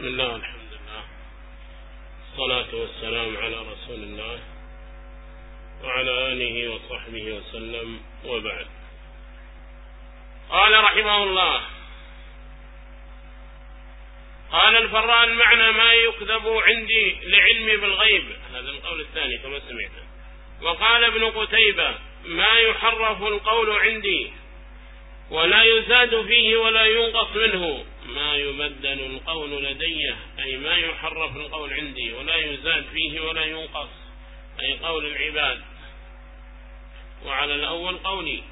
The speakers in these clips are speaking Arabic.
بسم الله والحمد لله. الصلاة والسلام على رسول الله وعلى آله وصحبه وسلم. وبعد. قال رحمه الله قال الفران معنى ما يكذب عندي لعلمي بالغيب. هذا القول الثاني كما سمعت. وقال ابن قتيبة ما يحرف القول عندي ولا يزاد فيه ولا ينقص منه. ما يبدل القول لدي أي ما يحرف القول عندي ولا يزاد فيه ولا ينقص أي قول العباد. وعلى الأول قولي.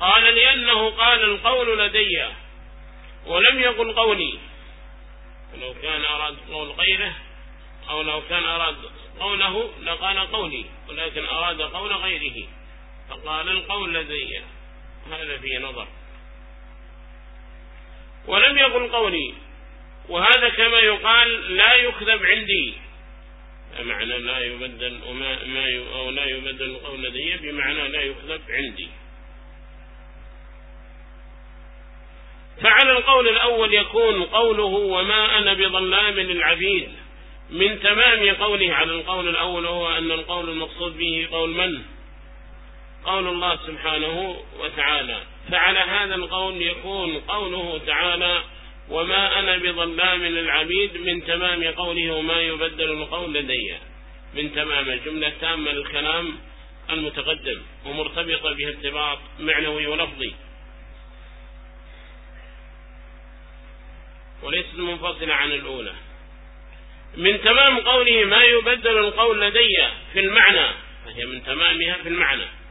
قال لأنه قال القول لدي ولم يقل قولي. ولو كان أراد قول غيره أو لو كان أراد قوله لقال قولي ولكن أراد قول غيره. فقال القول لدي. هذا فيه نظر. ولم يقل قولي. وهذا كما يقال لا يكذب عندي. معنى لا يبدل وما ما ي... أو لا يبدل القول لدي بمعنى لا يكذب عندي. فعلى القول الأول يكون قوله وما أنا بظلام للعبيد. من تمام قوله على القول الأول هو أن القول المقصود به قول من؟ قول الله سبحانه وتعالى. فعلى هذا القول يكون قوله تعالى وما أنا بظلام للعبيد من تمام قوله وما يبدل القول لدي. من تمام الجملة تامة للكلام المتقدم ومرتبطة به ارتباط معنوي ولفظي. وليست منفصلة عن الأولى. من تمام قوله ما يبدل القول لدي في المعنى فهي من تمامها في المعنى.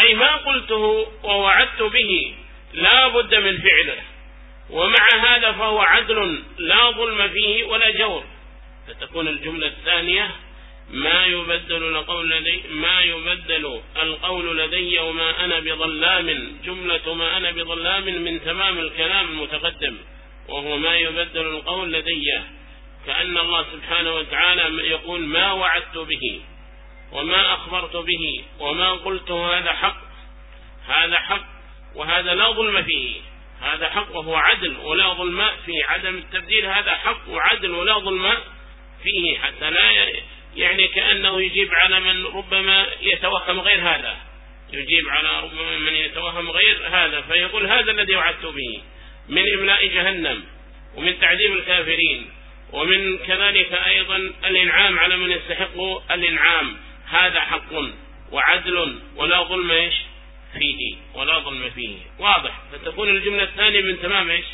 أي ما قلته ووعدت به لا بد من فعله. ومع هذا فهو عدل لا ظلم فيه ولا جور. فتكون الجملة الثانية ما يبدل القول لدي ما يبدل القول لدي وما أنا بظلام. جملة ما أنا بظلام من تمام الكلام المتقدم. وهو ما يبدل القول لدي. كأن الله سبحانه وتعالى يقول ما وعدت به. وما أخبرت به وما قلت هذا حق هذا حق وهذا لا ظلم فيه هذا حق وهو عدل ولا ظلم في عدم التبديل هذا حق وعدل ولا ظلم فيه حتى لا يعني كأنه يجيب على من ربما يتوهم غير هذا يجيب على ربما من يتوهم غير هذا فيقول هذا الذي وعدت به من إملاء جهنم ومن تعذيب الكافرين ومن كذلك أيضا الإنعام على من يستحق الإنعام. هذا حق وعدل ولا ظلم إيش؟ فيه ولا ظلم فيه. واضح. فتكون الجملة الثانية من تمام إيش؟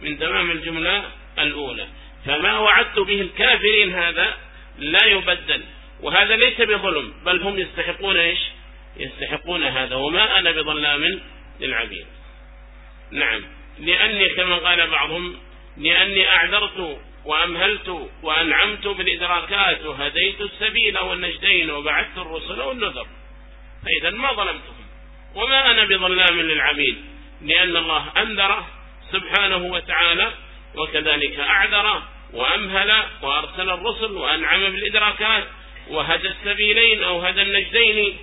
من تمام الجملة الأولى. فما وعدت به الكافرين هذا لا يبدل. وهذا ليس بظلم بل هم يستحقون إيش؟ يستحقون هذا. وما أنا بظلام للعبيد. نعم. لأني كما قال بعضهم لأني أعذرت وأمهلت وأنعمت بالإدراكات وهديت السبيل والنجدين وبعثت الرسل والنذر. فإذا ما ظلمتهم. وما أنا بظلام للعبيد. لأن الله أنذره سبحانه وتعالى وكذلك أعذره وأمهل وأرسل الرسل وأنعم بالإدراكات وهدى السبيلين أو هدى النجدين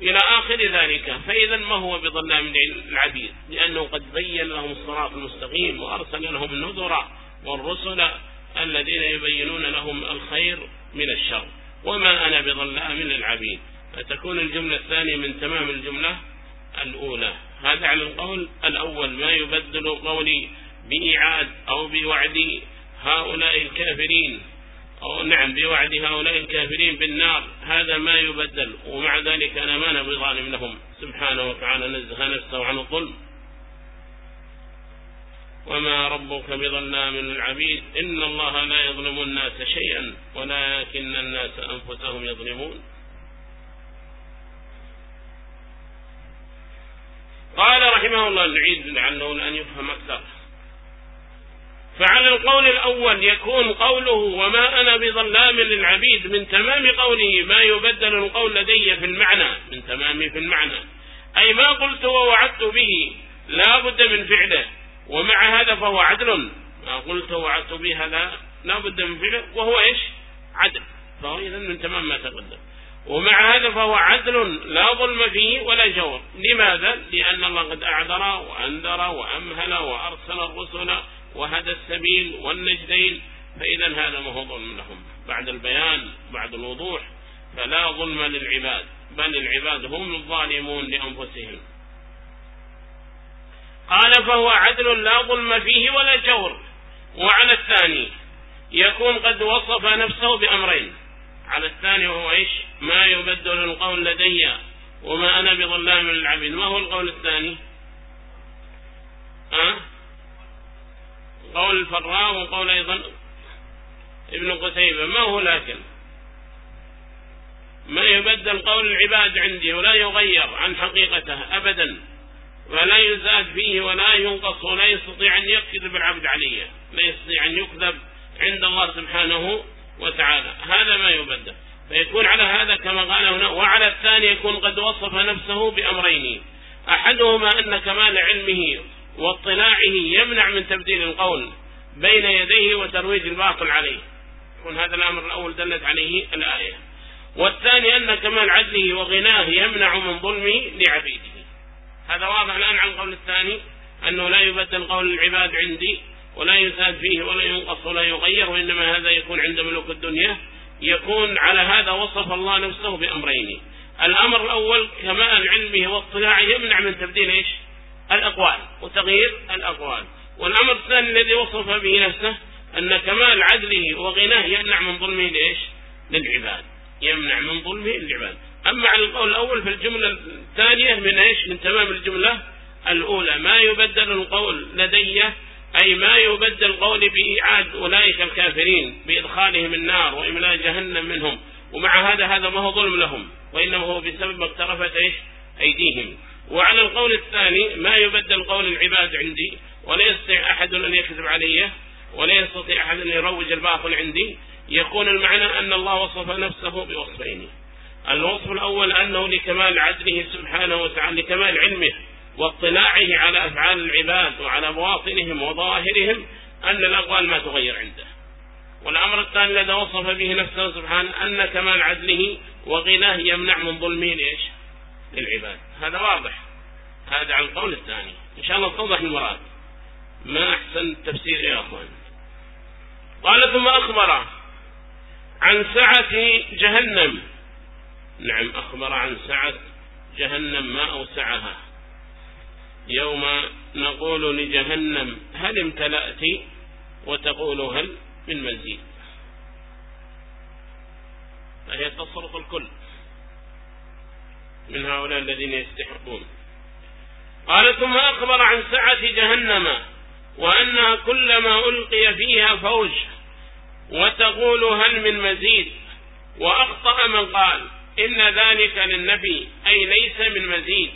إلى آخر ذلك. فإذا ما هو بظلام العبيد لأنه قد بين لهم الصراط المستقيم وأرسل لهم النذر والرسل الذين يبينون لهم الخير من الشر. وما أنا بظلام للعبيد فتكون الجملة الثانية من تمام الجملة؟ الأولى. هذا على القول الأول. ما يبدل قولي بإعاد أو بوعد هؤلاء الكافرين. أو نعم بوعد هؤلاء الكافرين بالنار. هذا ما يبدل. ومع ذلك أنا ما نبي ظالم لهم. سبحانه وتعالى نزه نفسه عن الظلم. وما ربك بظلام العبيد إن الله لا يظلم الناس شيئا ولكن الناس أنفسهم يظلمون. قال رحمه الله العيد لعله أن يفهم أكثر. فعلى القول الأول يكون قوله وما أنا بظلام للعبيد من تمام قوله ما يبدل القول لدي في المعنى من تمام في المعنى. أي ما قلت ووعدت به لا بد من فعله. ومع هذا فهو عدل. ما قلت وعدت به هذا لا بد من فعله وهو إيش؟ عدل. فهو إذن من تمام ما تقدم. ومع هذا فهو عدل لا ظلم فيه ولا جور. لماذا؟ لأن الله قد أعذر وأنذر وأمهل وأرسل الرسل وهدى السبيل والنجدين. فإذا هذا ما هو ظلم لهم. بعد البيان بعد الوضوح فلا ظلم للعباد بل العباد هم الظالمون لأنفسهم. قال فهو عدل لا ظلم فيه ولا جور. وعلى الثاني يكون قد وصف نفسه بأمرين. على الثاني وهو إيش؟ ما يبدل القول لدي وما أنا بظلام للعبيد. ما هو القول الثاني؟ أه؟ قول الفراء وقول أيضا ابن قتيبة. ما هو لكن؟ ما يبدل قول العباد عندي ولا يغير عن حقيقته أبدا. ولا يزاد فيه ولا ينقص ولا يستطيع أن يكذب العبد عليه لا يستطيع أن يكذب عند الله سبحانه وتعالى. هذا ما يبدأ. فيكون على هذا كما قال هنا وعلى الثاني يكون قد وصف نفسه بأمرين. أحدهما أن كمال علمه واطلاعه يمنع من تبديل القول بين يديه وترويج الباطل عليه. يكون هذا الأمر الأول دلت عليه الآية. والثاني أن كمال عدله وغناه يمنع من ظلمه لعبيده. هذا واضح الآن عن قول الثاني أنه لا يبدل قول العباد عندي ولا يزاد فيه ولا ينقص ولا يغير وإنما هذا يكون عند ملوك الدنيا. يكون على هذا وصف الله نفسه بأمرين. الأمر الأول كمال علمه واطلاعه يمنع من تبديل إيش؟ الأقوال وتغيير الأقوال. والأمر الثاني الذي وصف به نفسه أن كمال عدله وغناه يمنع من ظلمه لإيش؟ للعباد. يمنع من ظلمه للعباد. أما عن القول الأول في الجملة الثانية من إيش؟ من تمام الجملة. الأولى ما يبدل القول لدي أي ما يبدل قولي بإعاد أولئك الكافرين بإدخالهم النار وإملاء جهنم منهم. ومع هذا هذا ما هو ظلم لهم وإنما هو بسبب ما اقترفت إيش؟ أيديهم. وعلى القول الثاني ما يبدل قول العباد عندي ولا يستطيع أحد أن يكذب علي ولا يستطيع أحد أن يروج الباطل عندي. يكون المعنى أن الله وصف نفسه بوصفين. الوصف الأول أنه لكمال عدله سبحانه وتعالى لكمال علمه واطلاعه على أفعال العباد وعلى مواطنهم وظواهرهم أن الأقوال ما تغير عنده. والأمر الثاني الذي وصف به نفسه سبحانه أن كمال عدله وغناه يمنع من ظلمه إيش؟ للعباد. هذا واضح. هذا على القول الثاني. إن شاء الله توضح المراد. ما أحسن تفسير يا أخوان. قال ثم أخبر عن سعة جهنم. نعم أخبر عن سعد جهنم ما أوسعها. يوم نقول لجهنم هل امتلأت؟ وتقول هل من مزيد. فهي تصرف الكل من هؤلاء الذين يستحقون. قال ثم أخبر عن سعة جهنم وأنها كلما ألقي فيها فوج وتقول هل من مزيد. وأخطأ من قال إن ذلك للنبي أي ليس من مزيد.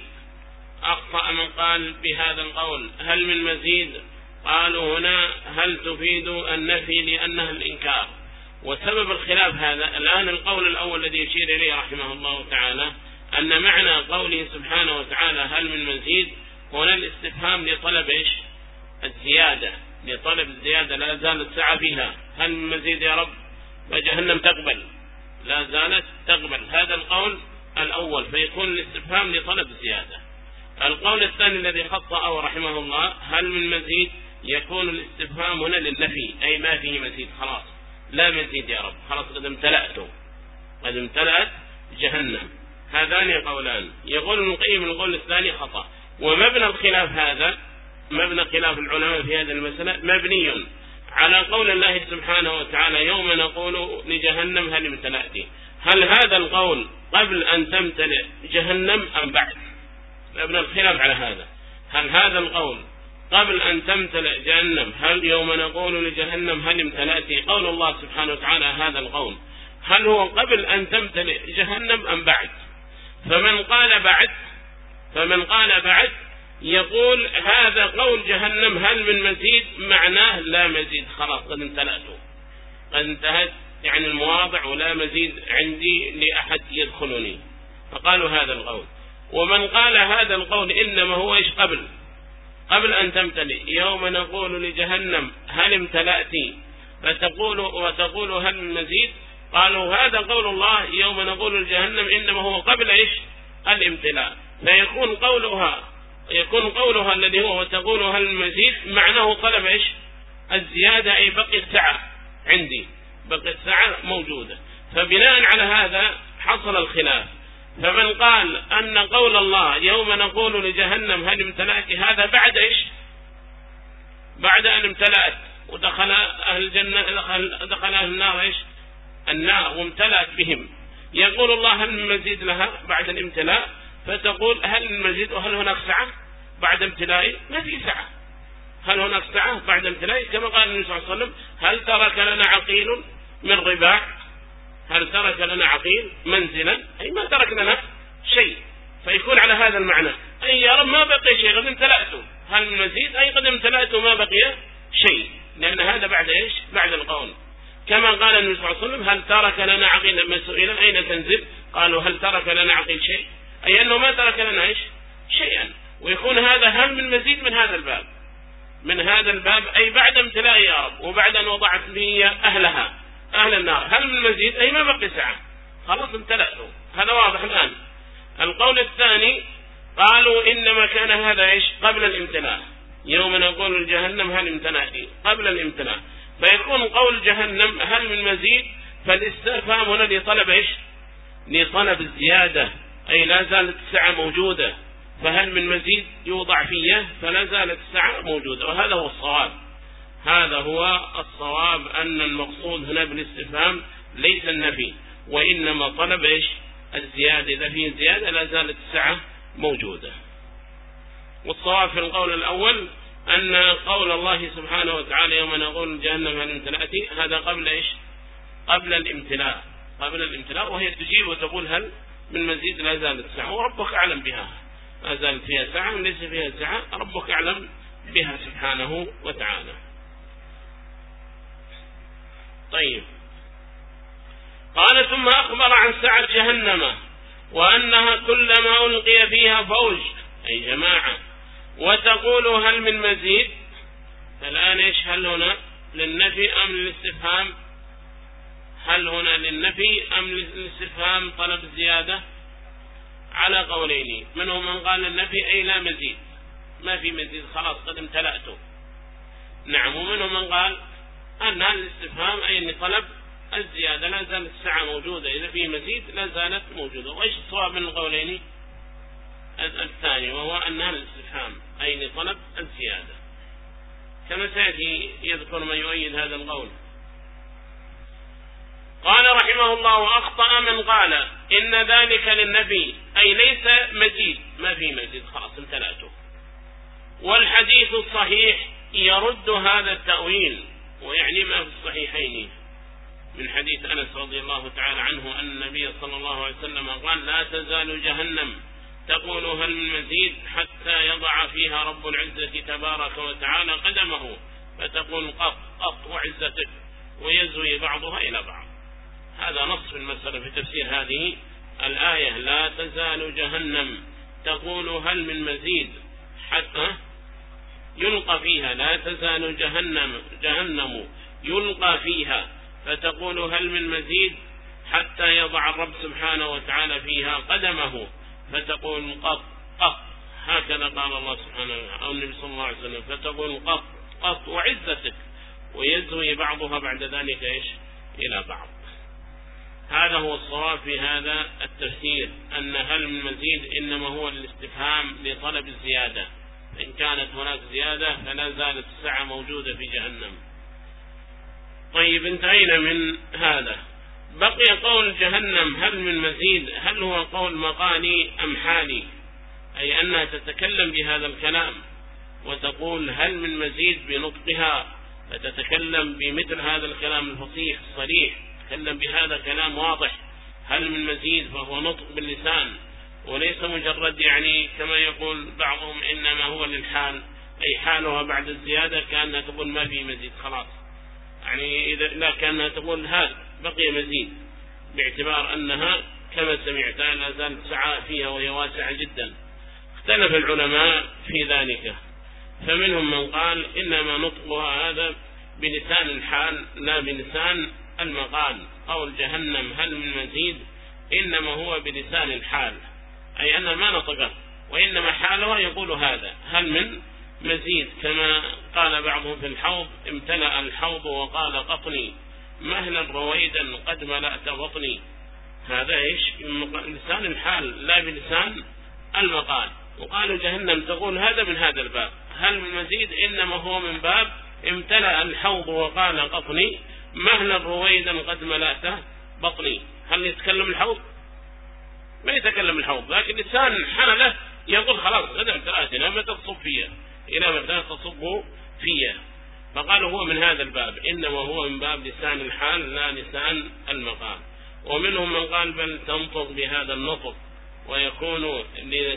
أخطأ من قال بهذا القول هل من مزيد؟ قالوا هنا هل تفيد النفي لأنها الإنكار. وسبب الخلاف هذا الآن القول الأول الذي يشير إليه رحمه الله تعالى أن معنى قوله سبحانه وتعالى هل من مزيد هنا الاستفهام لطلب إيش؟ الزيادة. لطلب الزيادة لا زالت سعى فيها. هل من مزيد يا رب؟ وجهنم تقبل. لا زالت تقبل. هذا القول الأول فيكون الاستفهام لطلب الزيادة القول الثاني الذي خطأه رحمه الله هل من مزيد؟ يكون الاستفهام هنا للنفي. أي ما فيه مزيد خلاص. لا مزيد يا رب. خلاص قد امتلأته قد امتلأت جهنم. هذان قولان. يقول المقيم القول الثاني خطأ. ومبنى الخلاف هذا مبنى خلاف العلماء في هذا المسألة مبني على قول الله سبحانه وتعالى يوم نقول لجهنم هل امتلأت هل هذا القول قبل أن تمتلئ جهنم أم بعد؟ ابن الخلاف على هذا. هل هذا القول قبل أن تمتلئ جهنم هل يوم نقول لجهنم هل امتلأت قول الله سبحانه وتعالى هذا القول. هل هو قبل أن تمتلئ جهنم أم بعد؟ فمن قال بعد فمن قال بعد يقول هذا قول جهنم هل من مزيد؟ معناه لا مزيد. خلاص قد امتلأته قد انتهت. يعني المواضع ولا مزيد عندي لأحد يدخلني. فقالوا هذا القول. ومن قال هذا القول إنما هو إيش؟ قبل. قبل أن تمتلئ. يوم نقول لجهنم هل امتلأت؟ فتقول وتقول هل من مزيد؟ قالوا هذا قول الله. يوم نقول لجهنم إنما هو قبل إيش؟ الامتلاء. فيكون قولها يكون قولها الذي هو تقولها المزيد معناه طلب إيش؟ الزيادة أي بقي الساعة عندي. بقي الساعة موجودة. فبناء على هذا حصل الخلاف. فمن قال أن قول الله يوم نقول لجهنم هل امتلأت هذا بعد إيش؟ بعد أن امتلأت. ودخل أهل الجنة دخل, دخل أهل النار إيش؟ النار وامتلأت بهم. يقول الله هل من مزيد لها بعد الامتلاء؟ فتقول هل المزيد وهل هناك سعة بعد امتلائي ما في سعة. هل هناك سعة بعد امتلائي كما قال النبي صلى الله عليه وسلم هل ترك لنا عقيل من رباع؟ هل ترك لنا عقيل منزلا؟ أي ما ترك لنا شيء. فيكون على هذا المعنى. أي يا رب ما بقي شيء قد امتلأته هل من مزيد؟ أي قد امتلأته ما بقي شيء. لأن هذا بعد إيش؟ بعد القول. كما قال النبي صلى الله عليه وسلم هل ترك لنا عقيل من سئل؟ أين تنزل؟ قالوا هل ترك لنا عقيل شيء؟ أي أنه ما تركنا إيش شيئا. ويكون هذا هم من مزيد من هذا الباب. من هذا الباب أي بعد امتلائي يا رب وبعد أن وضعت لي أهلها أهل النار. هل من مزيد أي ما بقي ساعة. خلاص امتلأته هذا واضح الآن. القول الثاني قالوا إنما كان هذا إيش؟ قبل الامتلاء. يوم نقول الجهنم هل امتلأتي قبل الامتلاء. فيكون قول جهنم هل من مزيد فالاستفهام هنا لطلب إيش؟ لطلب الزيادة أي لا زالت الساعة موجودة. فهل من مزيد يوضع فيه؟ فلا زالت الساعة موجودة. وهذا هو الصواب. هذا هو الصواب أن المقصود هنا بالاستفهام ليس النفي. وإنما طلب إيش؟ الزيادة. إذا فيه زيادة لا زالت الساعة موجودة. والصواب في القول الأول أن قول الله سبحانه وتعالى يوم نقول جهنم هل امتلأتي هذا قبل إيش؟ قبل الامتلاء. قبل الامتلاء. وهي تجيب وتقول هل من مزيد لا زالت سعة وربك أعلم بها. ما زالت فيها سعة وليس فيها سعة ربك أعلم بها سبحانه وتعالى. طيب. قال ثم أخبر عن سعة جهنم وأنها كلما ألقي فيها فوج أي جماعة. وتقول هل من مزيد؟ فالآن إيش هل هنا؟ للنفي أم للاستفهام؟ هل هنا للنفي أم للاستفهام طلب زيادة؟ على قولين منهم من قال النفي أي لا مزيد. ما في مزيد خلاص قد امتلأته. نعم ومنهم من قال أنها الاستفهام أي أن طلب الزيادة لا زالت الساعة موجودة. إذا في مزيد لا زالت موجودة. وإيش الصواب من القولين؟ الثاني وهو أنها الاستفهام أي لطلب الزيادة. كما سيأتي يذكر من يؤيد هذا القول. قال رحمه الله أخطأ من قال إن ذلك للنبي أي ليس مجيد. ما في مجيد؟ خلاص امتلأته والحديث الصحيح يرد هذا التأويل ويعني ما في الصحيحين. من حديث أنس رضي الله تعالى عنه أن النبي صلى الله عليه وسلم قال لا تزال جهنم تقول هل من مزيد حتى يضع فيها رب العزة تبارك وتعالى قدمه فتقول قط قط وعزتك. ويزوي بعضها إلى بعض. هذا نص المسألة في تفسير هذه. الآية لا تزال جهنم تقول هل من مزيد؟ حتى يلقى فيها لا تزال جهنم جهنم يلقى فيها فتقول هل من مزيد؟ حتى يضع الرب سبحانه وتعالى فيها قدمه فتقول قط قط. هكذا قال الله سبحانه أو النبي صلى الله عليه وسلم فتقول قط قط. وعزتك. ويزوي بعضها بعد ذلك إيش؟ إلى بعض. هذا هو الصواب في هذا التفسير أن هل من مزيد إنما هو الاستفهام لطلب الزيادة. إن كانت هناك زيادة فلا زالت السعة موجودة في جهنم. طيب انتهينا من هذا. بقي قول جهنم هل من مزيد؟ هل هو قول مقالي أم حالي؟ أي أنها تتكلم بهذا الكلام وتقول هل من مزيد بنطقها فتتكلم بمثل هذا الكلام الفصيح الصريح. يتكلم بهذا كلام واضح. هل من مزيد فهو نطق باللسان؟ وليس مجرد يعني كما يقول بعضهم إنما هو للحال. أي حالها بعد الزيادة كأنها تقول ما في مزيد خلاص. يعني إذا لا كأنها تقول هذا بقي مزيد. باعتبار أنها كما سمعت لا زالت سعاء فيها وهي واسعة جدا. اختلف العلماء في ذلك. فمنهم من قال إنما نطقها هذا بلسان الحال لا بلسان المقال قول جهنم هل من مزيد؟ إنما هو بلسان الحال أي أن ما نطقه وإنما حاله يقول هذا. هل من مزيد؟ كما قال بعضهم في الحوض امتلأ الحوض وقال قطني مهلا رويدا قد ملأت بطني. هذا إيش؟ لسان الحال لا بلسان المقال وقالوا جهنم تقول هذا من هذا الباب. هل من مزيد؟ إنما هو من باب امتلأ الحوض وقال قطني. مهلا رويدا قد ملأته بطني. هل يتكلم الحوض؟ ما يتكلم الحوض لكن لسان حمله يقول خلاص غدا امتلأتنا متى تصب فيها. إلى متى تصب فيها. فقال هو من هذا الباب إنما هو من باب لسان الحال لا لسان المقام. ومنهم من قال بل تنطق بهذا النطق ويكون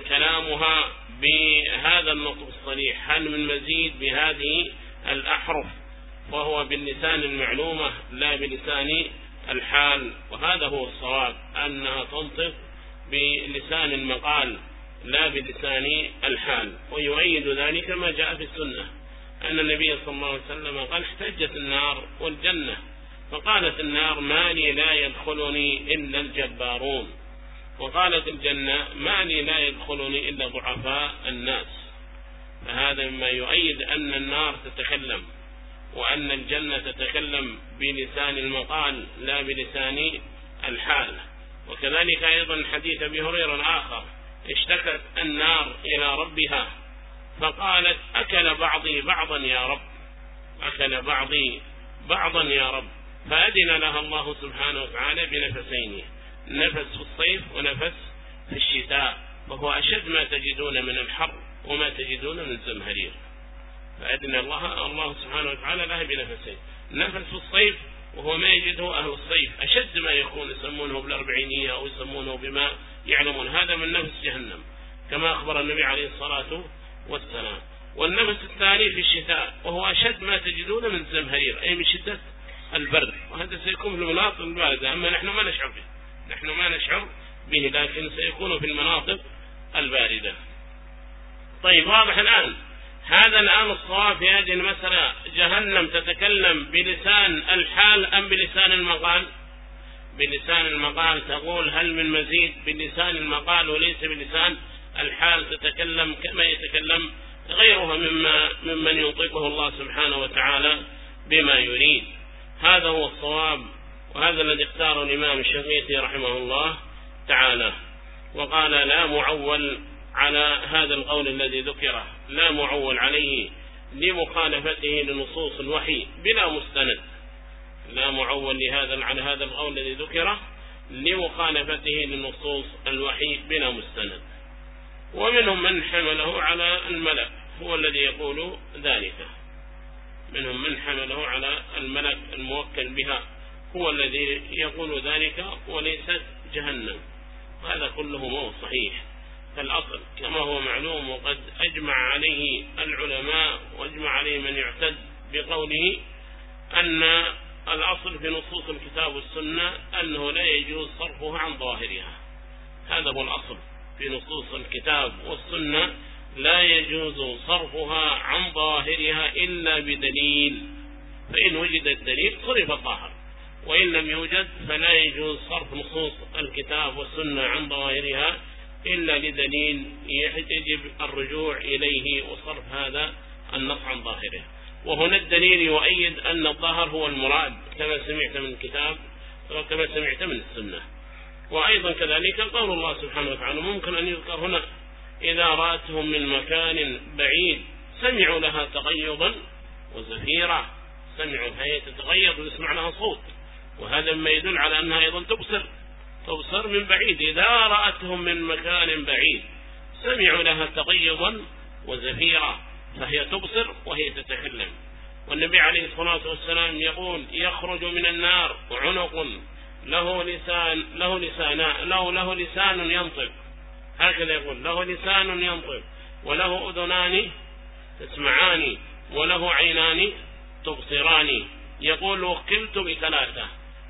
كلامها بهذا النطق الصريح. هل من مزيد بهذه الأحرف؟ وهو باللسان المعلومة لا بلسان الحال. وهذا هو الصواب أنها تنطق بلسان المقال لا بلسان الحال. ويؤيد ذلك ما جاء في السنة أن النبي صلى الله عليه وسلم قال احتجت النار والجنة. فقالت النار ما لي لا يدخلني إلا الجبارون. وقالت الجنة ما لي لا يدخلني إلا ضعفاء الناس. فهذا مما يؤيد أن النار تتكلم. وأن الجنة تتكلم بلسان المقال لا بلسان الحال وكذلك أيضا حديث أبي هريرة آخر اشتكت النار إلى ربها فقالت أكل بعضي بعضا يا رب. أكل بعضي بعضا يا رب. فأدن لها الله سبحانه وتعالى بنفسين نفس في الصيف ونفس في الشتاء وهو أشد ما تجدون من الحر وما تجدون من الزمهرير. فأدنى الله الله سبحانه وتعالى ذهب بنفسين نفس الصيف وهو ما يجده أهل الصيف. أشد ما يكون يسمونه بالأربعينية أو يسمونه بما يعلمون. هذا من نفس جهنم. كما أخبر النبي عليه الصلاة والسلام. والنفس الثاني في الشتاء وهو أشد ما تجدون من زمهرير أي من شدة البرد. وهذا سيكون في المناطق الباردة. أما نحن ما نشعر به. نحن ما نشعر به لكن سيكون في المناطق الباردة. طيب واضح الآن. هذا الآن الصواب في هذه المسألة جهنم تتكلم بلسان الحال أم بلسان المقال؟ بلسان المقال تقول هل من مزيد بلسان المقال وليس بلسان؟ الحال تتكلم كما يتكلم غيرها مما ممن ينطقه الله سبحانه وتعالى بما يريد. هذا هو الصواب وهذا الذي اختاره الإمام الشافعي رحمه الله تعالى. وقال لا معول على هذا القول الذي ذكره. لا معول عليه لمخالفته لنصوص الوحي بلا مستند. لا معول لهذا عن هذا القول الذي ذكره لمخالفته لنصوص الوحي بلا مستند. ومنهم من حمله على الملك هو الذي يقول ذلك. منهم من حمله على الملك الموكل بها هو الذي يقول ذلك وليست جهنم. هذا كله مو صحيح. كالأصل كما هو معلوم وقد أجمع عليه العلماء وأجمع عليه من يعتد بقوله أن الأصل في نصوص الكتاب والسنة أنه لا يجوز صرفها عن ظاهرها. هذا هو الأصل في نصوص الكتاب والسنة لا يجوز صرفها عن ظاهرها إلا بدليل. فإن وجد الدليل صرف الظاهر وإن لم يوجد فلا يجوز صرف نصوص الكتاب والسنة عن ظواهرها إلا لدليل يجب الرجوع إليه وصرف هذا النص عن ظاهره. وهنا الدليل يؤيد أن الظاهر هو المراد كما سمعت من الكتاب وكما سمعت من السنة. وأيضا كذلك قول الله سبحانه وتعالى ممكن أن يذكر هنا إذا رأتهم من مكان بعيد سمعوا لها تغيضا وزفيرة سمعوا هي تتغيض ويسمع لها صوت. وهذا ما يدل على أنها أيضا تبصر. تبصر من بعيد. إذا رأتهم من مكان بعيد سمعوا لها تغيظا وزفيرا فهي تبصر وهي تتكلم. والنبي عليه الصلاة والسلام يقول يخرج من النار عنق له لسان له لسان له له لسان ينطق. هكذا يقول له لسان ينطق وله أذنان تسمعان وله عينان تبصران. يقول وكلت بثلاثة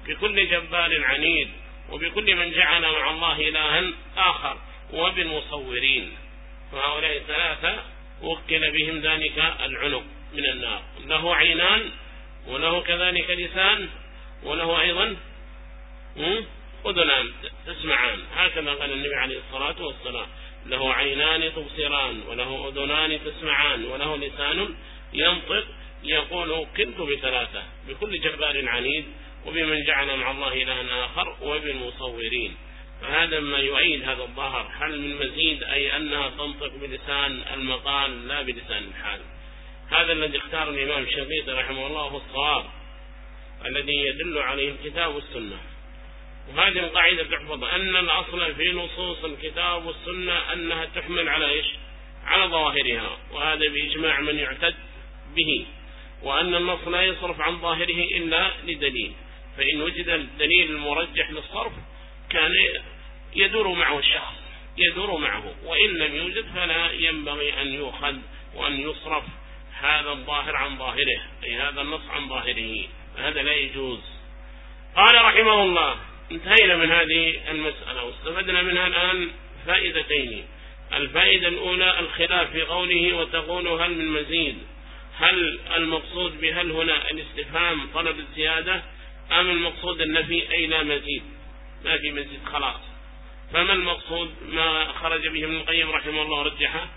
بكل جبال عنيد. وبكل من جعل مع الله إلها آخر وبالمصورين. فهؤلاء الثلاثة وكل بهم ذلك العنق من النار. له عينان وله كذلك لسان وله أيضا أذنان تسمعان. هكذا قال النبي عليه الصلاة والسلام. له عينان تبصران وله أذنان تسمعان وله لسان ينطق يقول كنت بثلاثة بكل جبار عنيد وبمن جعل مع الله إلها آخر وبالمصورين. فهذا ما يعيد هذا الظهر هل من مزيد؟ أي أنها تنطق بلسان المقال لا بلسان الحال. هذا الذي اختار الإمام الشنقيطي رحمه الله هو الصواب الذي يدل عليه الكتاب والسنة. وهذه القاعدة تحفظ أن الأصل في نصوص الكتاب والسنة أنها تحمل على إيش؟ على ظواهرها وهذا بإجماع من يعتد به. وأن النص لا يصرف عن ظاهره إلا لدليل. فإن وجد الدليل المرجح للصرف كان يدور معه الشخص يدور معه وإن لم يوجد فلا ينبغي أن يؤخذ وأن يصرف. هذا الظاهر عن ظاهره أي هذا النص عن ظاهره هذا لا يجوز. قال رحمه الله انتهينا من هذه المسألة واستفدنا منها الآن فائدتين. الفائدة الأولى الخلاف في قوله وتقول هل من مزيد هل المقصود بهل هنا الاستفهام طلب الزيادة أم المقصود النفي لا مزيد؟ ما في مزيد خلاص. فما المقصود ما خرج به ابن القيم رحمه الله رجحه؟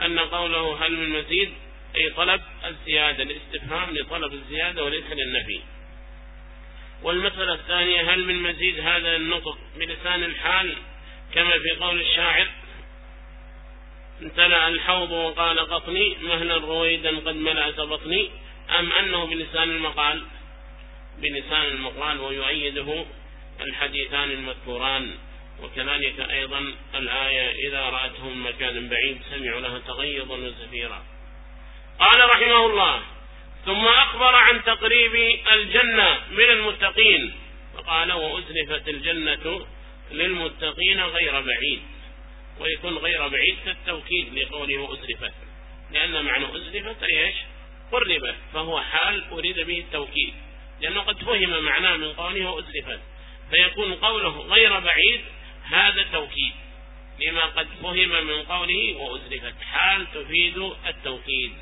أن قوله هل من مزيد؟ أي طلب الزيادة الاستفهام لطلب الزيادة وليس للنفي. والمسألة الثانية هل من مزيد هذا النطق بلسان الحال؟ كما في قول الشاعر امتلأ الحوض وقال قطني مهلا رويدا قد ملأت بطني. أم أنه بلسان المقال؟ بلسان المقال ويؤيده الحديثان المذكوران. وكذلك أيضا الآية إذا رأتهم مكان بعيد سمعوا لها تغيظا وزفيرا. قال رحمه الله ثم أخبر عن تقريب الجنة من المتقين. فقال وأزلفت الجنة للمتقين غير بعيد. ويكون غير بعيد كالتوكيد لقوله وأزلفت. لأن معنى أزلفت أيش؟ قربت. فهو حال أريد به التوكيد. لأنه قد فهم معناه من قوله وأسفت فيكون قوله غير بعيد هذا توكيد لما قد فهم من قوله وأسفت حال تفيد التوكيد.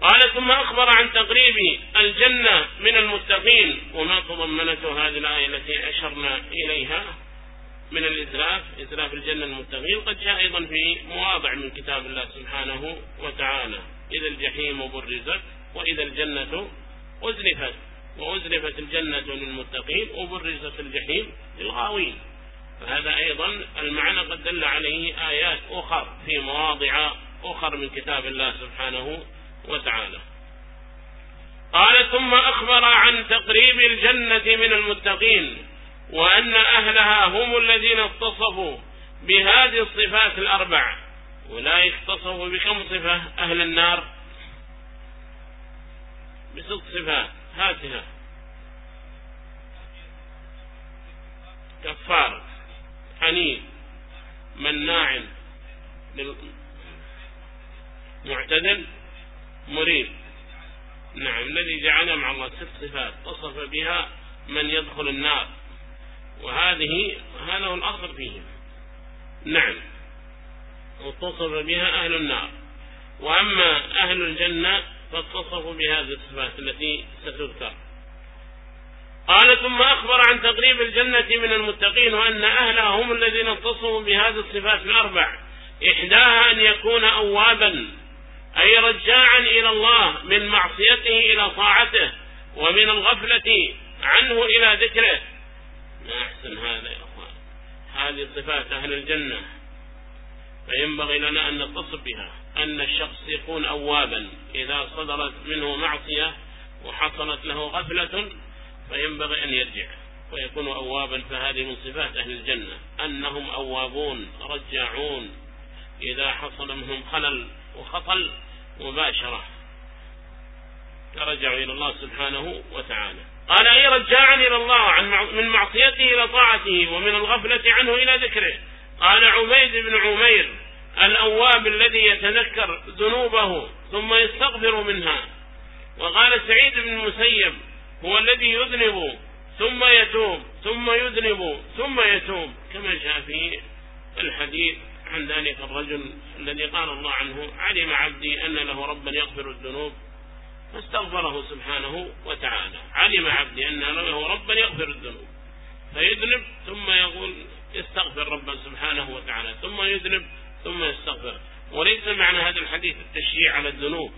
قال ثم أخبر عن تقريب الجنة من المتقين. وما تضمنته هذه الآية التي أشرنا إليها من الإزراف. إزراف الجنة المتقين. قد جاء أيضا في مواضع من كتاب الله سبحانه وتعالى. إذا الجحيم برزت وإذا الجنة أزلفت وأزلفت الجنة للمتقين وبرزت الجحيم للغاوين. فهذا أيضا المعنى قد دل عليه آيات أخر في مواضع أخر من كتاب الله سبحانه وتعالى. قال ثم أخبر عن تقريب الجنة من المتقين وأن أهلها هم الذين اتصفوا بهذه الصفات الأربع. أولئك اتصفوا بكم صفة؟ أهل النار. بسوق صفات هاتنا كفار حنين مناع معتدل مريب نعم الذي جعلها مع الله ست صفات وصف بها من يدخل النار. وهذه هذا هو الأصل فيهم. نعم واتصف بها أهل النار. وأما أهل الجنة فاتصفوا بهذه الصفات التي ستذكر. قال ثم أخبر عن تقريب الجنة من المتقين وأن أهلها هم الذين اتصفوا بهذه الصفات الأربع. إحداها أن يكون أوابا أي رجاعا إلى الله من معصيته إلى طاعته ومن الغفلة عنه إلى ذكره. ما أحسن هذا يا أخوان. هذه صفات أهل الجنة. فينبغي لنا أن نتصف بها. أن الشخص يكون أوابا. إذا صدرت منه معصية وحصلت له غفلة فينبغي أن يرجع ويكون أوابا. فهذه من صفات أهل الجنة. أنهم أوابون رجعون. إذا حصل منهم خلل وخطل مباشرة. ترجع إلى الله سبحانه وتعالى. قال أي رجاعا إلى الله من معصيته إلى طاعته ومن الغفلة عنه إلى ذكره. قال عبيد بن عمير الأواب الذي يتذكر ذنوبه ثم يستغفر منها. وقال سعيد بن المسيب هو الذي يذنب ثم يتوب ثم يذنب ثم يتوب. كما جاء في الحديث عن ذلك الرجل الذي قال الله عنه علم عبدي أن له ربا يغفر الذنوب. فاستغفره سبحانه وتعالى. علم عبدي أن له ربا يغفر الذنوب. فيذنب ثم يقول استغفر ربا سبحانه وتعالى. ثم يذنب ثم يستغفر. وليس معنى هذا الحديث التشجيع على الذنوب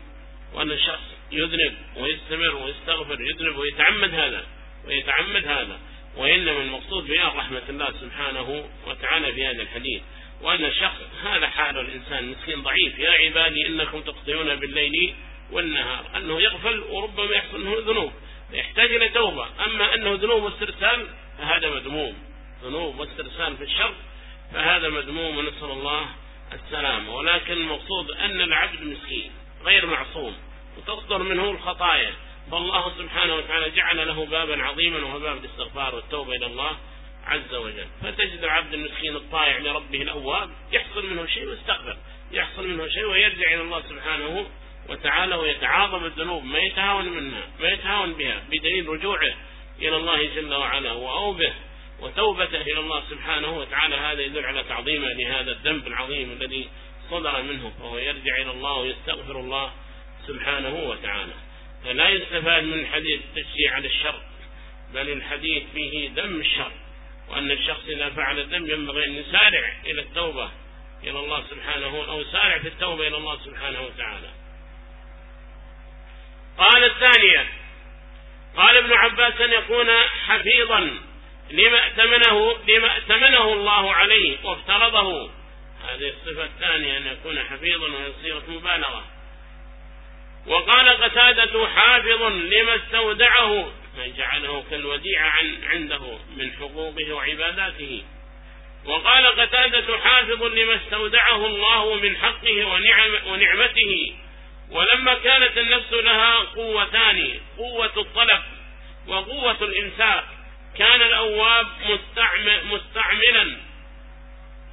وأن الشخص يذنب ويستمر ويستغفر يذنب ويتعمد هذا ويتعمد هذا وإنما المقصود بها رحمة الله سبحانه وتعالى في هذا الحديث. وأن الشخص هذا حال الإنسان مسكين ضعيف يا عبادي إنكم تقطعون بالليل والنهار. أنه يغفل وربما يحصل منه ذنوب يحتاج إلى توبة. أما أنه ذنوب واسترسال فهذا مذموم. ذنوب واسترسال في الشر فهذا مذموم ونسأل الله السلام. ولكن المقصود أن العبد مسكين غير معصوم وتصدر منه الخطايا. فالله سبحانه وتعالى جعل له بابا عظيما وهو باب الاستغفار والتوبة إلى الله عز وجل. فتجد العبد المسكين الطائع لربه الأواب يحصل منه شيء واستغفر يحصل منه شيء ويرجع إلى الله سبحانه وتعالى ويتعاظم الذنوب. ما يتهاون منها ما يتهاون بها بدليل رجوعه إلى الله جل وعلا وأوبه. وتوبة إلى الله سبحانه وتعالى. هذا يدل على تعظيمه لهذا الذنب العظيم الذي صدر منه فهو يرجع إلى الله ويستغفر الله سبحانه وتعالى. فلا يستفاد من الحديث تشجيع على الشر بل الحديث فيه ذم الشر وأن الشخص إذا فعل الذنب ينبغي أن يسارع إلى التوبة إلى الله سبحانه أو سارع في التوبة إلى الله سبحانه وتعالى. قال الثانية قال ابن عباس أن يكون حفيظا لما ائتمنه, لما ائتمنه الله عليه وافترضه. هذه الصفة الثانية أن يكون حفيظا ويصير مبالغة. وقال قتادة حافظ لما استودعه من جعله كالوديعة عن عنده من حقوقه وعباداته. وقال قتادة حافظ لما استودعه الله من حقه ونعم ونعمته. ولما كانت النفس لها قوتان قوة الطلب وقوة الإمساك. كان الأواب مستعملا.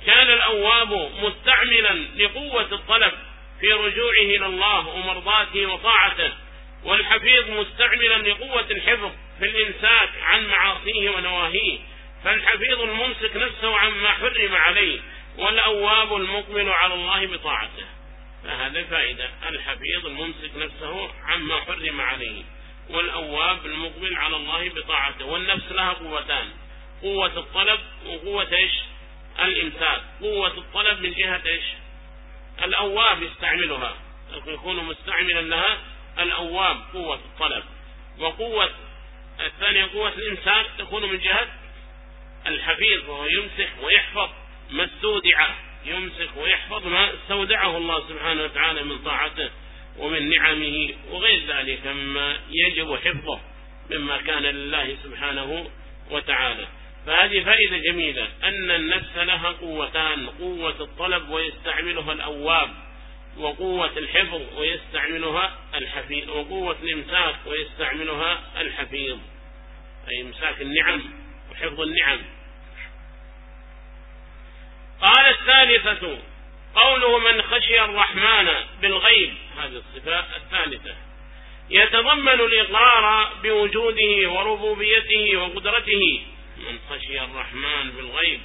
كان الأواب مستعملا لقوة الطلب في رجوعه إلى الله ومرضاته وطاعته والحفيظ مستعملا لقوة الحفظ في الإمساك عن معاصيه ونواهيه فالحفيظ الممسك نفسه عما حرم عليه والأواب المقبل على الله بطاعته. فهذا فائدة الحفيظ الممسك نفسه عما حرم عليه. والأواب المقبل على الله بطاعته والنفس لها قوتان قوة الطلب وقوة إيش؟ الإمساك قوة الطلب من جهة إيش؟ الأواب يستعملها يكون مستعملا لها الأواب قوة الطلب. وقوة الثانية قوة الإمساك تكون من جهة الحفيظ وهو يمسك ويحفظ ما استودع يمسك ويحفظ ما استودعه الله سبحانه وتعالى من طاعته. ومن نعمه وغير ذلك مما يجب حفظه مما كان لله سبحانه وتعالى. فهذه فائدة جميلة أن النفس لها قوتان قوة الطلب ويستعملها الأواب وقوة الحفظ ويستعملها الحفيظ وقوة الإمساك ويستعملها الحفيظ. أي إمساك النعم وحفظ النعم. قال الثالثة قوله من خشي الرحمن بالغيب هذه الصفة الثالثة. يتضمن الإقرار بوجوده وربوبيته وقدرته من خشي الرحمن بالغيب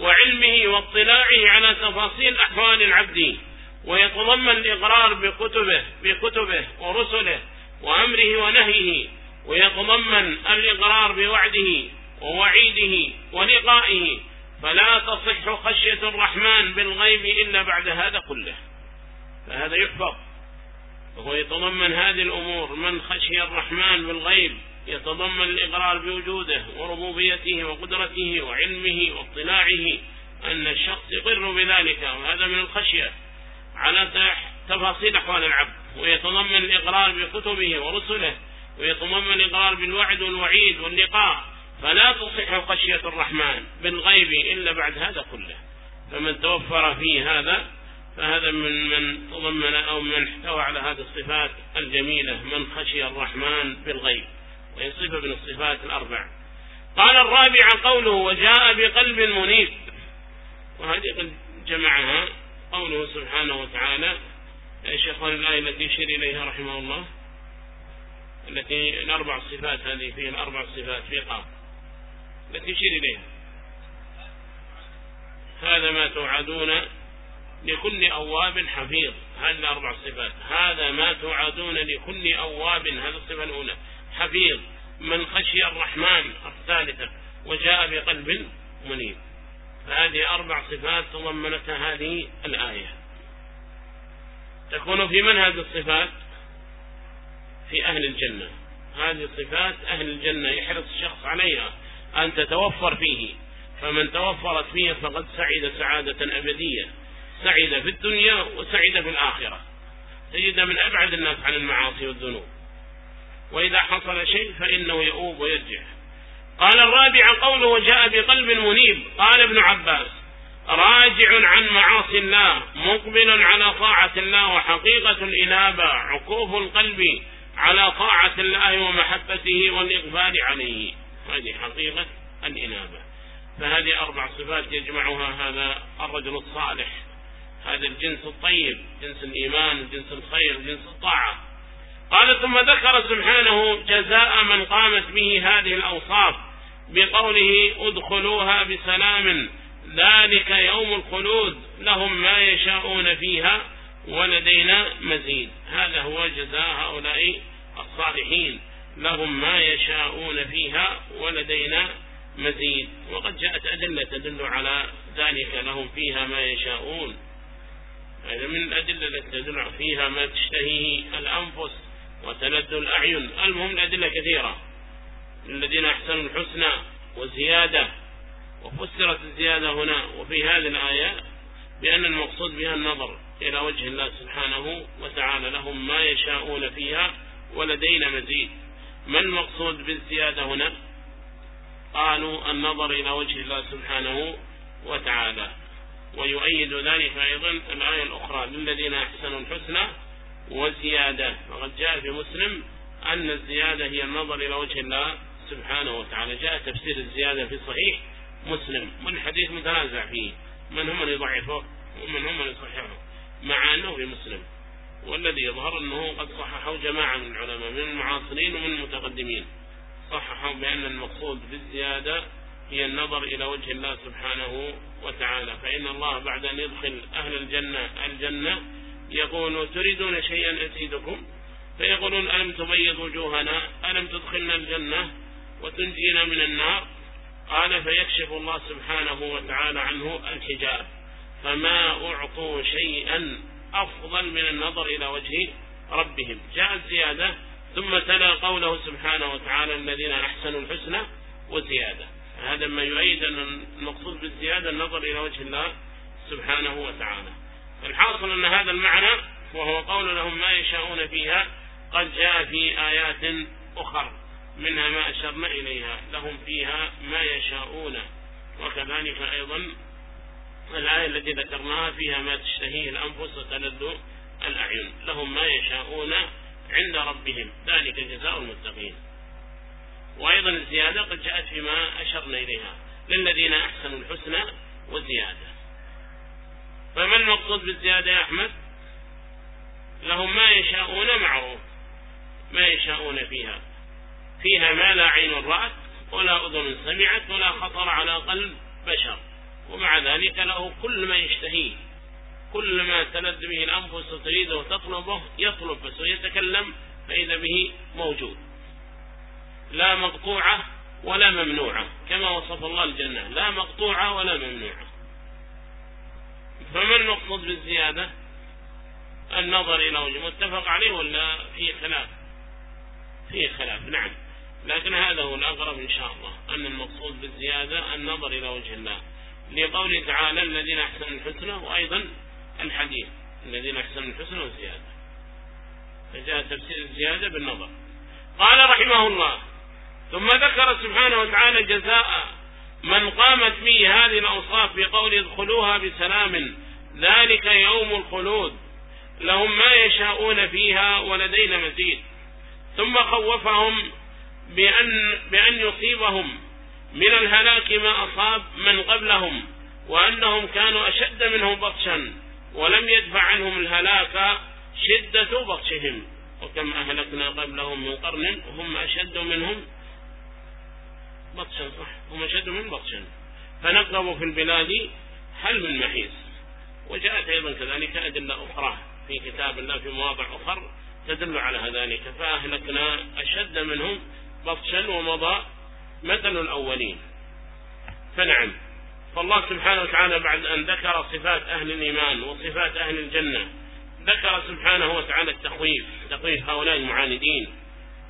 وعلمه واطلاعه على تفاصيل أحوال العبد ويتضمن الإقرار بكتبه, بكتبه ورسله وأمره ونهيه ويتضمن الإقرار بوعده ووعيده ولقائه فلا تصح خشية الرحمن بالغيب إلا بعد هذا كله. فهذا يحفظ. وهو يتضمن هذه الأمور. من خشي الرحمن بالغيب يتضمن الإقرار بوجوده وربوبيته وقدرته وعلمه واطلاعه أن الشخص يقر بذلك. وهذا من الخشية. على تفاصيل أحوال العبد. ويتضمن الإقرار بكتبه ورسله. ويتضمن الإقرار بالوعد والوعيد واللقاء. فلا تصح خشية الرحمن بالغيب إلا بعد هذا كله. فمن توفر في هذا فهذا من من تضمن أو من احتوى على هذه الصفات الجميلة من خشي الرحمن بالغيب. وهي صفة من الصفات الأربع. قال الرابع قوله وجاء بقلب منيب. وهذه قد جمعها قوله سبحانه وتعالى يا شيخ الآية التي يشير إليها رحمه الله التي الأربع صفات هذه فيها الأربع صفات في قاف. فتشير إليه. هذا ما توعدون لكل أواب حفيظ. هذه الأربع صفات. هذا ما توعدون لكل أواب هذه الصفة الأولى حفيظ. من خشي الرحمن الثالثة وجاء بقلب منيب. فهذه أربع صفات تضمنتها هذه الآية. تكون في من هذه الصفات؟ في أهل الجنة. هذه الصفات أهل الجنة يحرص الشخص عليها. أن تتوفر فيه. فمن توفرت فيه فقد سعد سعادة أبدية. سعد في الدنيا وسعد في الآخرة. تجد من أبعد الناس عن المعاصي والذنوب. وإذا حصل شيء فإنه يؤوب ويرجع. قال الرابع قوله وجاء بقلب منيب. قال ابن عباس راجع عن معاصي الله مقبل على طاعة الله وحقيقة الإنابة عكوف القلب على طاعة الله ومحبته والإقبال عليه. هذه حقيقة الإنابة. فهذه أربع صفات يجمعها هذا الرجل الصالح. هذا الجنس الطيب جنس الإيمان جنس الخير جنس الطاعة. قال ثم ذكر سبحانه جزاء من قامت به هذه الأوصاف بقوله ادخلوها بسلام. ذلك يوم الخلود. لهم ما يشاءون فيها ولدينا مزيد. هذا هو جزاء هؤلاء الصالحين. لهم ما يشاءون فيها ولدينا مزيد. وقد جاءت أدلة تدل على ذلك لهم فيها ما يشاءون. هذا من الأدلة التي تدل فيها ما تشتهيه الأنفس وتلد الأعين. المهم الأدلة كثيرة. للذين أحسنوا الحسنى وزيادة وفسرت الزيادة هنا وفي هذه الآية بأن المقصود بها النظر إلى وجه الله سبحانه وتعالى. لهم ما يشاءون فيها ولدينا مزيد. ما المقصود بالزيادة هنا؟ قالوا النظر إلى وجه الله سبحانه وتعالى ويؤيد ذلك أيضا الآية الأخرى للذين أحسنوا الحسنى وزيادة. وقد جاء في مسلم أن الزيادة هي النظر إلى وجه الله سبحانه وتعالى. جاء تفسير الزيادة في صحيح مسلم والحديث متنازع فيه من هم من يضعفه ومن هم من يصححه مع أنه في مسلم. والذي يظهر أنه قد صححه جماعة من العلماء من المعاصرين ومن المتقدمين. صححوا بأن المقصود بالزيادة هي النظر إلى وجه الله سبحانه وتعالى. فإن الله بعد أن يدخل أهل الجنة الجنة يقول تريدون شيئا أسيدكم فيقولون ألم تبيض وجوهنا؟ ألم تدخلنا الجنة وتنجينا من النار؟ قال فيكشف الله سبحانه وتعالى عنه الحجاب. فما أعطوا شيئا أفضل من النظر إلى وجه ربهم. جاء الزيادة ثم تلا قوله سبحانه وتعالى الذين أحسنوا الحسنى وزيادة. هذا ما يؤيد أن المقصود بالزيادة النظر إلى وجه الله سبحانه وتعالى. الحاصل أن هذا المعنى وهو قول لهم ما يشاءون فيها قد جاء في آيات أخر منها ما أشرنا إليها لهم فيها ما يشاءون وكذلك أيضا الآية التي ذكرناها فيها ما تشتهيه الأنفس وتلد الأعين. لهم ما يشاءون عند ربهم. ذلك جزاء المتقين. وأيضا الزيادة قد جاءت فيما أشرنا إليها. للذين أحسنوا الحسنى وزيادة. فما المقصود بالزيادة يا أحمد؟ لهم ما يشاءون معروف. ما يشاءون فيها. فيها ما لا عين رأت ولا أذن سمعت ولا خطر على قلب بشر. ومع ذلك له كل ما يشتهيه. كل ما تلد به الأنفس تريده وتطلبه يطلب بس ويتكلم فإذا به موجود. لا مقطوعة ولا ممنوعة كما وصف الله الجنة. لا مقطوعة ولا ممنوعة. فما المقصود بالزيادة؟ النظر إلى وجه متفق عليه ولا في خلاف؟ في خلاف نعم. لكن هذا هو الأقرب إن شاء الله أن المقصود بالزيادة النظر إلى وجه الله. لقوله تعالى الذين أحسن الحسنى وأيضا الحديث. الذين أحسن الحسنى وزيادة. فجاء تفسير الزيادة بالنظر. قال رحمه الله ثم ذكر سبحانه وتعالى جزاء من قامت به هذه الأوصاف بقول ادخلوها بسلام ذلك يوم الخلود. لهم ما يشاءون فيها ولدينا مزيد. ثم خوفهم بأن, بأن يصيبهم من الهلاك ما أصاب من قبلهم وأنهم كانوا أشد منهم بطشا ولم يدفع عنهم الهلاك شدة بطشهم. وكم أهلكنا قبلهم من قرن هم أشد منهم بطشا صح؟ هم أشد من بطشا. فنقبوا في البلاد هل من محيص. وجاءت أيضا كذلك أدلة أخرى في كتاب الله في مواضع أخر تدل على ذلك. فأهلكنا أشد منهم بطشا ومضى مثل الأولين. فنعم. فالله سبحانه وتعالى بعد أن ذكر صفات أهل الإيمان وصفات أهل الجنة ذكر سبحانه وتعالى التخويف تخويف هؤلاء المعاندين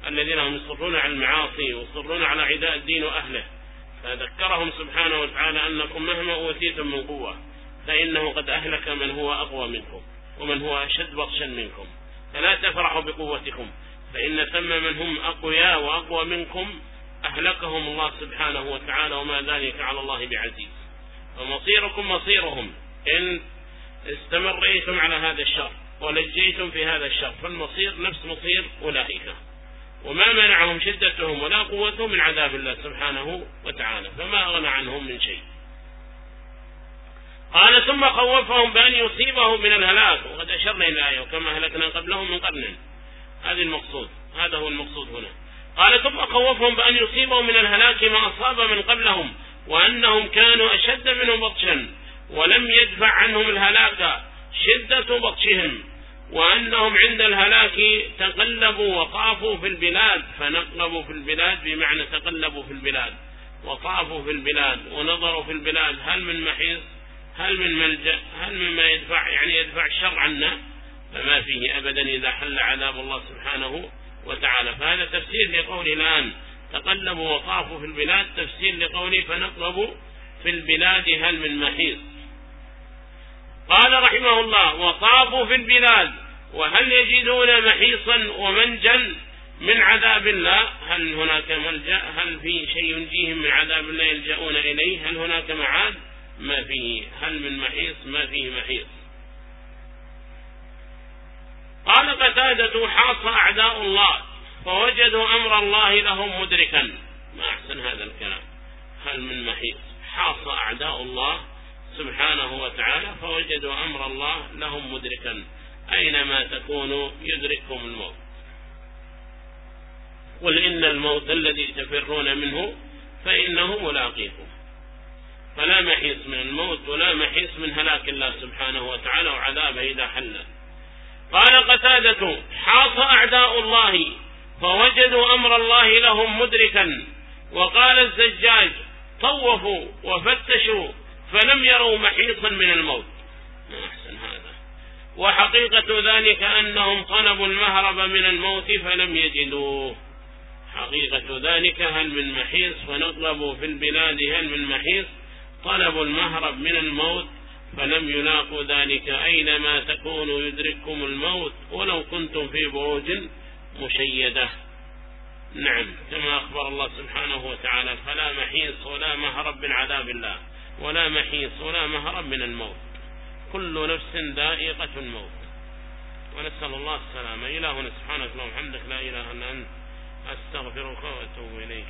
الذين هم يصرون على المعاصي ويصرون على عداء الدين وأهله. فذكرهم سبحانه وتعالى أنكم مهما أوتيتم من قوة فإنه قد أهلك من هو أقوى منكم ومن هو أشد بطشا منكم. فلا تفرحوا بقوتكم فإن ثم من هم أقوياء وأقوى منكم أهلكهم الله سبحانه وتعالى وما ذلك على الله بعزيز. ومصيركم مصيرهم. إن استمريتم على هذا الشر ولجيتم في هذا الشر فالمصير نفس مصير أولئك. وما منعهم شدتهم ولا قوتهم من عذاب الله سبحانه وتعالى فما أغنى عنهم من شيء. قال ثم خوفهم بأن يصيبهم من الهلاك. وقد أشرنا إلى آية وكما أهلكنا قبلهم من قرن. هذا المقصود. هذا هو المقصود هنا. قال ثم خوفهم بأن يصيبهم من الهلاك ما أصاب من قبلهم وأنهم كانوا أشد منهم بطشا ولم يدفع عنهم الهلاك شدة بطشهم وأنهم عند الهلاك تقلبوا وطافوا في البلاد فنقلبوا في البلاد بمعنى تقلبوا في البلاد وطافوا في البلاد ونظروا في البلاد هل من محيص هل من ملجأ هل مما يدفع يعني يدفع الشر عنا فما فيه أبدا إذا حل عذاب الله سبحانه وتعالى. فهذا تفسير لقول الآن. تقلبوا وطافوا في البلاد. تفسير لقوله فنقلبوا في البلاد هل من محيط. قال رحمه الله وطافوا في البلاد. وهل يجدون محيصا ومنجا من عذاب الله؟ هل هناك ملجأ؟ هل في شيء ينجيهم من عذاب الله يلجؤون إليه؟ هل هناك معاد؟ ما فيه. هل من محيص؟ ما فيه محيص. قال قتادة حاص أعداء الله فوجدوا أمر الله لهم مدركا. ما أحسن هذا الكلام. هل من محيص حاص أعداء الله سبحانه وتعالى فوجدوا أمر الله لهم مدركا. أينما تكونوا يدرككم الموت. قل إن الموت الذي تفرون منه فإنه ملاقيكم. فلا محيص من الموت ولا محيص من هلاك الله سبحانه وتعالى وعذابه إذا حلت. قال قتادة حاط أعداء الله فوجدوا أمر الله لهم مدركا وقال الزجاج طوفوا وفتشوا فلم يروا محيطا من الموت. أحسن هذا. وحقيقة ذلك أنهم طلبوا المهرب من الموت فلم يجدوه. حقيقة ذلك هل من محيص؟ فنطلب في البلاد هل من محيص؟ طلبوا المهرب من الموت فلم يناقوا ذلك أينما تكونوا يدرككم الموت ولو كنتم في بروج مشيدة. نعم كما أخبر الله سبحانه وتعالى فلا محيص ولا مهرب من عذاب الله ولا محيص ولا مهرب من الموت. كل نفس دائقة الموت. ونسأل الله السلامة. إلهنا سبحانك اللهم وبحمدك لا إله إلا أنت أستغفرك وأتوب إليك.